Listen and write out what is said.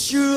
It's.